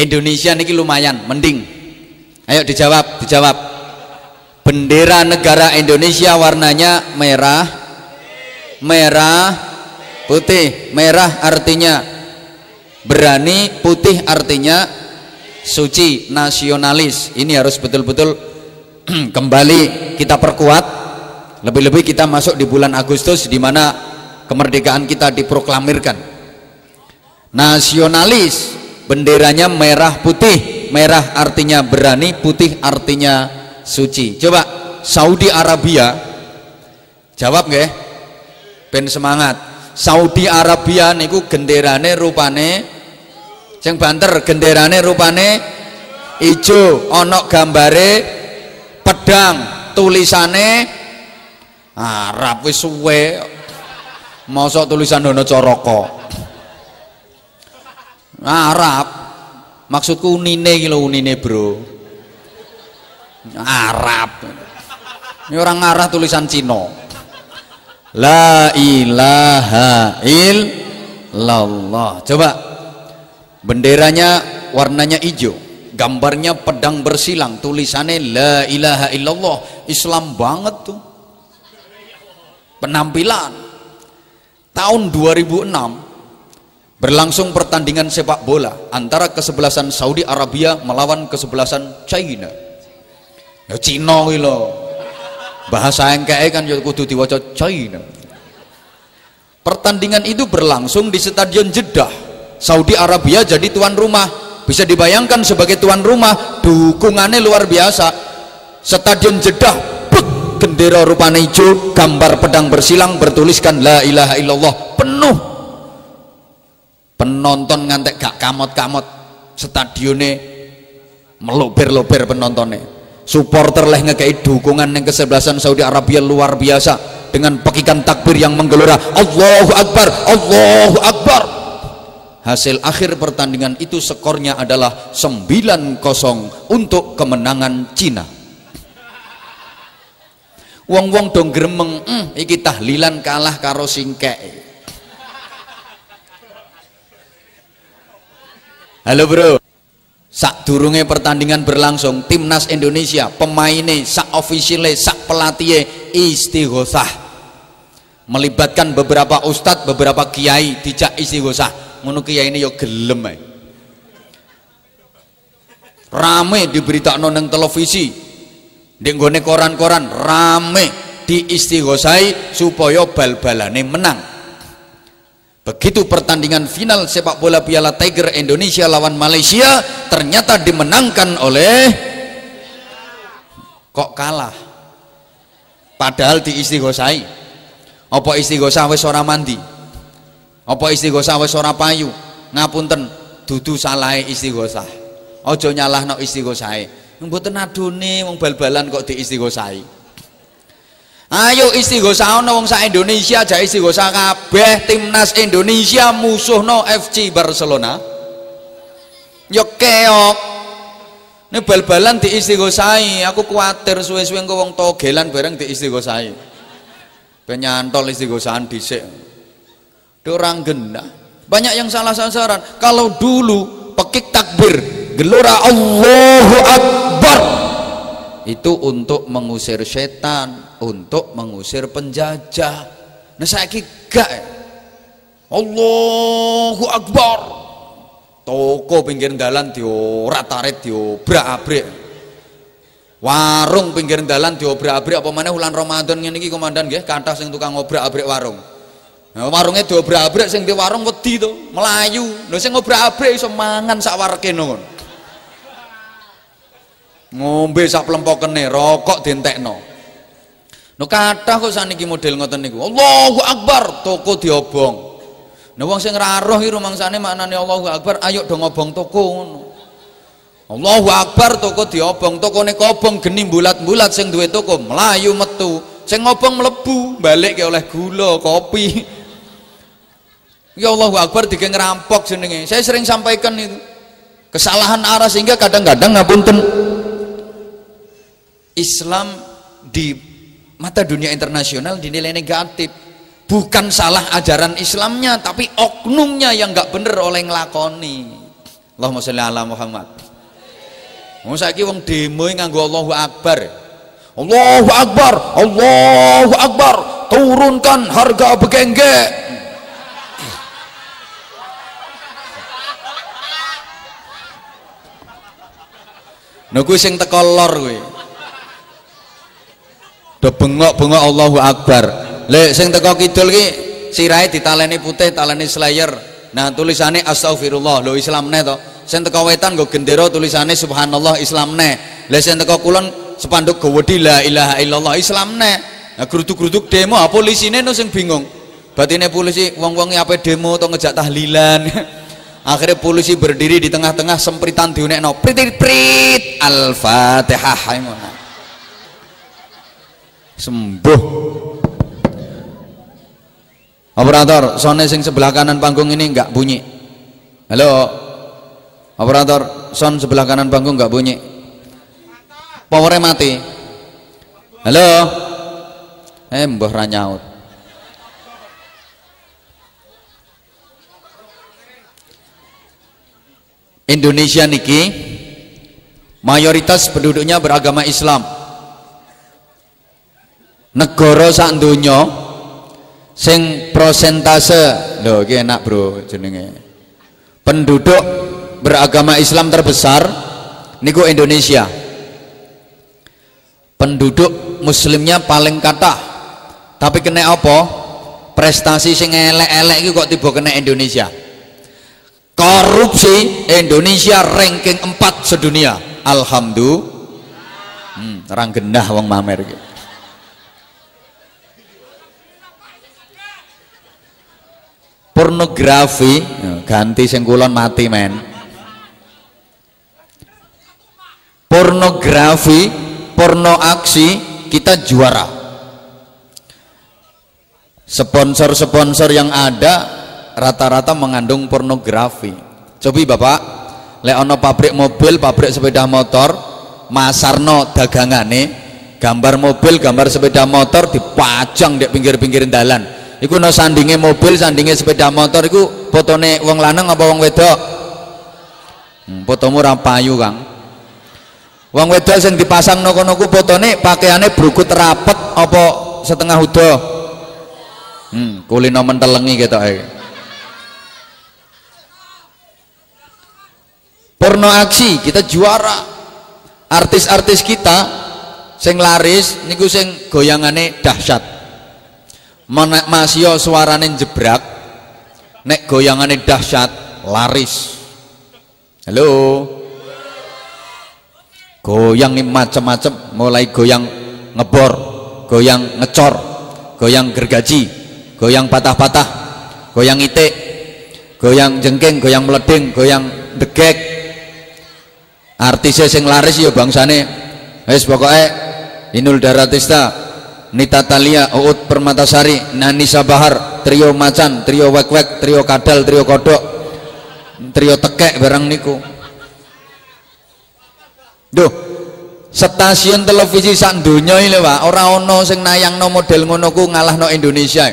Indonesia niki lumayan mending. Ayo dijawab dijawab. Bendera negara Indonesia warnanya merah merah putih. Merah artinya berani putih artinya suci nasionalis. Ini harus betul-betul kembali kita perkuat. Lebih-lebih kita masuk di bulan Agustus di mana kemerdekaan kita diproklamirkan. Nasionalis benderanya merah putih. Merah artinya berani putih artinya suci. Coba Saudi Arabia. Jawab nggak ben semangat. Saudi Arabia niku genderane rupane yang banter genderane rupane ijo. Onok gambare pedang tulisane Arab wis suwe. Mosok tulisan dono coroko Arab maksudku unine iki unine bro. Arab ini orang arah tulisan Cina. La ilaha illallah. Coba. Benderanya warnanya hijau. Gambarnya pedang bersilang. Tulisannya La ilaha illallah. Islam banget tuh. Penampilan. Tahun 2006 berlangsung pertandingan sepak bola antara kesebelasan Saudi Arabia melawan kesebelasan China. Ya Cina lo bahasa yang kayak kan ya kudu diwaca China. Pertandingan itu berlangsung di stadion Jeddah. Saudi Arabia jadi tuan rumah. Bisa dibayangkan sebagai tuan rumah dukungannya luar biasa. Stadion Jeddah bendera rupanya hijau gambar pedang bersilang bertuliskan la ilaha illallah penuh penonton ngantek gak kamot-kamot stadionnya melober-lober penontonnya. Supporter leh ngekei dukungan yang kesebelasan Saudi Arabia luar biasa dengan pekikan takbir yang menggelora Allahu Akbar Allahu Akbar. Hasil akhir pertandingan itu skornya adalah 9-0 untuk kemenangan Cina. Wong-wong dong gremeng mm, iki tahlilan kalah karo singkek Halo bro. Sak durunge pertandingan berlangsung, timnas Indonesia, pemainnya, sak ofisialnya, sak pelatih istighosah. Melibatkan beberapa ustadz, beberapa kiai dijak istighosah. Ngono kiai ini yo gelem ae. Rame diberitakan nang televisi. Di koran-koran rame di istighosai supaya bal-balane menang Begitu pertandingan final sepak bola Piala Tiger Indonesia lawan Malaysia ternyata dimenangkan oleh kok kalah. Padahal di istighosai. Apa istighosah wis ora mandi? Apa istighosah wis ora payu? Ngapunten, dudu salah istighosah. Aja nyalahno istighosahe. Mboten adone wong bal-balan kok di istighosahi. Ayo istighosah ono wong sak Indonesia aja istighosah kabeh timnas Indonesia musuhno FC Barcelona. Yo keok. Ini bal-balan di istighosahi, aku kuatir suwe-suwe engko wong togelan bareng di istighosahi. Penyantol istighosahan dhisik. Orang gendah. Banyak yang salah sasaran. Kalau dulu pekik takbir, gelora Allahu Akbar itu untuk mengusir setan untuk mengusir penjajah. Nah saya gak. Allahu Akbar. Toko pinggir dalan diorak tarik diobrak abrik. Warung pinggir dalan diobrak abrik. Apa mana bulan Ramadan ini komandan? Gak kata sing tukang ngobrak abrik warung. Nah, warungnya diobrak abrik. Sing di warung wedi to melayu. Lho sing ngobrak abrik iso mangan sak ngombe sak plempokene rokok dientekno. No kathah kok saniki model ngoten niku? Allahu Akbar toko diobong. Nah wong sing ra roh iki rumangsane maknane Allahu Akbar ayo do ngobong toko ngono. Allahu Akbar toko diobong. Tokone kobong geni bulat-bulat sing duwe toko melayu metu. Sing ngobong mlebu balik ke oleh gula kopi. Ya Allahu Akbar dike ngerampok jenenge. Saya sering sampaikan itu kesalahan arah sehingga kadang-kadang ngapunten Islam di mata dunia internasional dinilai negatif. Bukan salah ajaran Islamnya tapi oknumnya yang nggak bener oleh ngelakoni. Allahumma sholli ala Muhammad. Wong saiki wong demo nganggo Allahu Akbar. Allahu Akbar Allahu Akbar. Turunkan harga begengge Nunggu sing teko lor kuwi. Do bengok-bengok Allahu Akbar. Lek sing teko kidul ki sirahe ditaleni putih, taleni slayer. Nah, tulisannya astagfirullah, lho Islamne to. Sing teko wetan nggo gendera tulisannya subhanallah Islamne. Lek sing teko kulon sepanduk gawedi la ilaha illallah Islamne. Nah, geruduk-geruduk demo, ah, polisine no sing bingung. Batine polisi wong-wong apa demo atau ngejak tahlilan. akhirnya polisi berdiri di tengah-tengah sempritan diunekno prit prit al-fatihah sembuh. Operator sound sing sebelah kanan panggung ini enggak bunyi. Halo? Operator sound sebelah kanan panggung enggak bunyi. Powernya mati. Halo? Eh mbah ranyaut Indonesia niki mayoritas penduduknya beragama Islam negara sak donya sing prosentase lho iki enak bro jenenge. Penduduk beragama Islam terbesar niku Indonesia. Penduduk muslimnya paling kata tapi kena apa? Prestasi sing elek-elek iki kok tiba kena Indonesia. Korupsi Indonesia ranking 4 sedunia. Alhamdulillah. Hmm, orang gendah wong mamer gitu. Pornografi. Ganti sengkulon mati men. Pornografi porno aksi kita juara. Sponsor-sponsor yang ada rata-rata mengandung pornografi. Cobi bapak lek ono pabrik mobil pabrik sepeda motor masarno dagangane gambar mobil gambar sepeda motor dipajang di pinggir-pinggir dalan iku no sandinge mobil sandinge sepeda motor iku fotone wong lanang apa wong wedok? Hmm, fotomu rapayu kang. Wong wedok sing dipasang no kono ku fotone pakaiane rapet apa setengah udo hmm, kulino mentelengi eh. porno aksi kita juara. Artis-artis kita sing laris niku sing goyangane dahsyat masih suarane jebrak nek goyangane dahsyat laris. Halo? Goyang macam-macam mulai goyang ngebor goyang ngecor goyang gergaji goyang patah-patah goyang itik goyang jengking goyang meleding goyang degek artisnya sing laris ya bangsane. Wis pokoknya Inul Daratista Nita Talia Uut Permatasari Nanisa Bahar trio macan trio wek-wek trio kadal trio kodok trio tekek barang niku. Duh stasiun televisi sak ini Pak. Ora ono sing nayangno model ngono ku ngalahno Indonesia.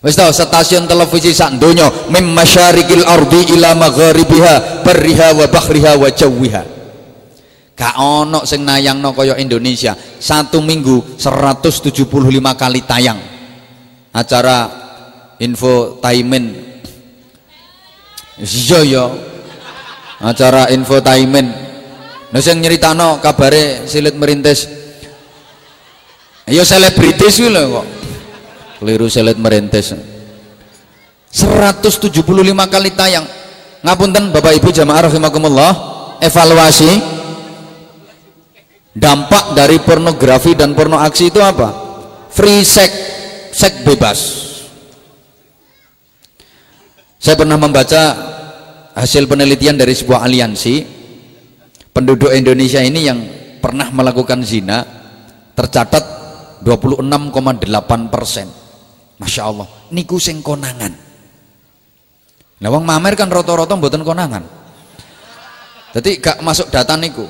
Wis tau stasiun televisi sak donya. Mim masyarikil ardi ila magharibiha barriha wa bahriha wa jawiha. Gak ono sing nayangno kaya Indonesia. Satu minggu 175 kali tayang. Acara infotainment. Iya ya. Acara infotainment. Nah sing nyeritano kabare silit merintis. Ya selebritis kuwi lho kok keliru selet merintis 175 kali tayang ngapunten Bapak Ibu jamaah rahimakumullah evaluasi dampak dari pornografi dan porno aksi itu apa? Free sex seks bebas. Saya pernah membaca hasil penelitian dari sebuah aliansi penduduk Indonesia ini yang pernah melakukan zina tercatat 26,8 persen. Masya Allah niku sing konangan. Nah wong mamer kan roto-roto mboten konangan. Jadi gak masuk data niku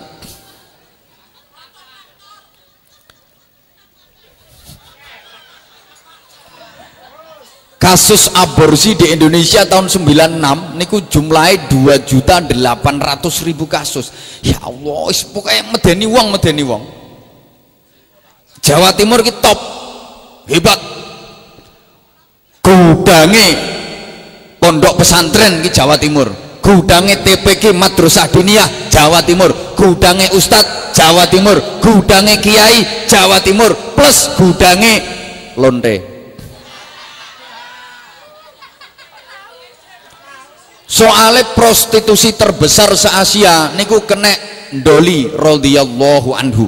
kasus aborsi di Indonesia tahun 96 niku jumlahnya 2 juta 800 ribu kasus. Ya Allah pokoknya medeni wong medeni wong. Jawa Timur kita top. Hebat. Gudange pondok pesantren di Jawa Timur. Gudange TPG Madrasah Diniyah Jawa Timur. Gudange Ustadz Jawa Timur. Gudange Kiai Jawa Timur. Plus gudange lonte soalnya prostitusi terbesar se-Asia niku kena Doli radhiyallahu anhu.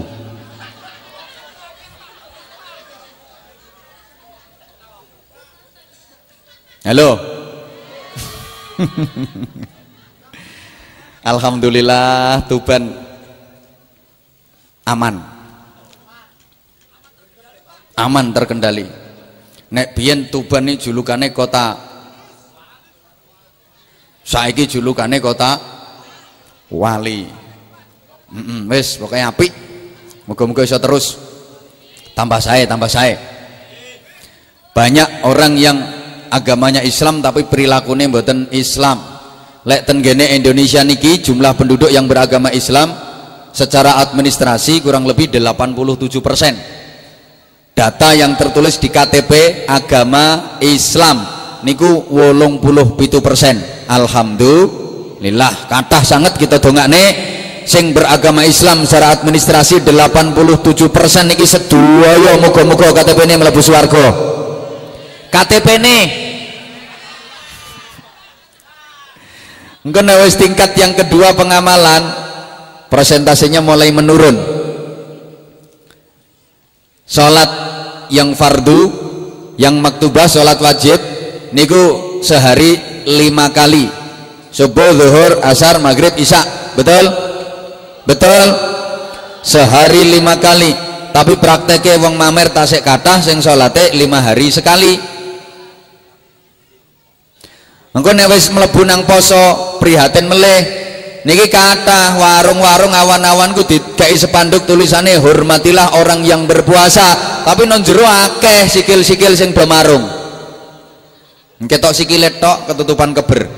Halo. Alhamdulillah Tuban aman. Aman terkendali. Nek biyen Tuban ini julukannya kota saiki julukane kota wali. Mm -mm, wis pokoknya api moga-moga bisa terus. Tambah saya tambah saya banyak orang yang agamanya Islam tapi perilakunya buatan Islam. Lek tenggene Indonesia niki jumlah penduduk yang beragama Islam secara administrasi kurang lebih 87 persen. Data yang tertulis di KTP agama Islam niku wolong puluh pitu persen Alhamdulillah. Kata sangat kita nih sing beragama Islam secara administrasi 87% niki sedoyo muga-muga KTP ini mlebu swarga. KTP ini. Mungkin wis tingkat yang kedua pengamalan presentasinya mulai menurun. Sholat yang fardu yang maktubah sholat wajib niku sehari lima kali. Subuh, zuhur, asar, maghrib, isya. Betul? betul? sehari lima kali. Tapi prakteknya wong mamer tasik kata sing salate lima hari sekali. Engko nek wis nang poso prihatin meleh niki kata warung-warung awan-awan ku dikai sepanduk tulisannya hormatilah orang yang berpuasa. Tapi non jero akeh sikil-sikil sing bemarung ketok sikilet tok ketutupan keber.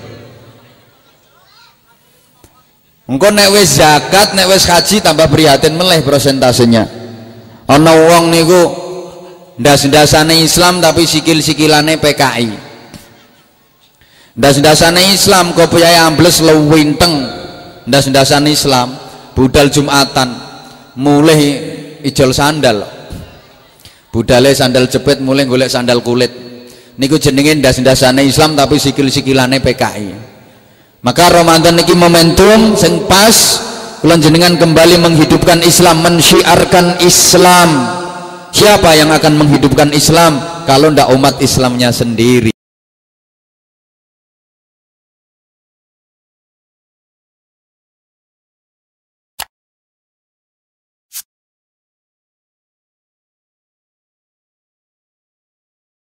Engko nek wis zakat nek wis haji tambah prihatin meleh prosentasenya ana wong niku ndas-ndasane Islam tapi sikil-sikilane PKI ndas-ndasane Islam kopiahe ambles lewinteng. Ndas-ndasane Islam budal Jumatan mulai ijol sandal. Budale sandal jepit mulai golek sandal kulit niku jenenge ndas-ndasane Islam tapi sikil-sikilane PKI maka Ramadan niki momentum sing pas kula jenengan kembali menghidupkan Islam mensyiarkan Islam. Siapa yang akan menghidupkan Islam? Kalau ndak umat Islamnya sendiri